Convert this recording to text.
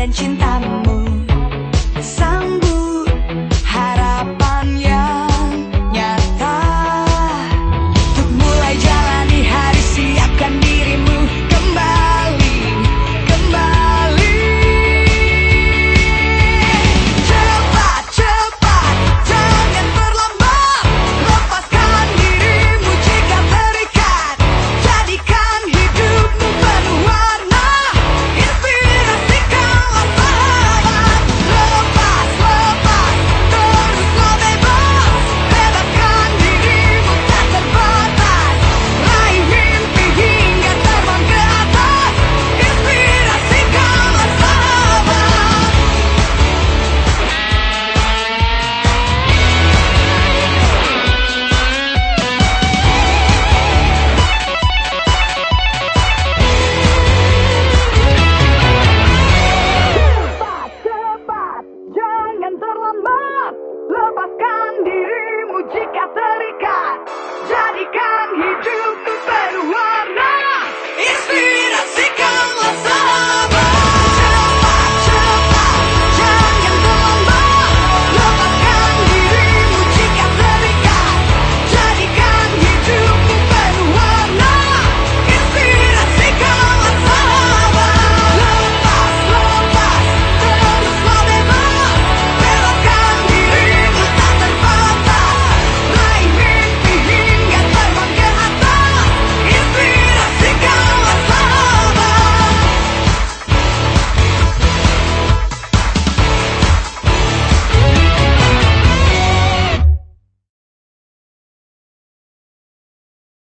dan cinta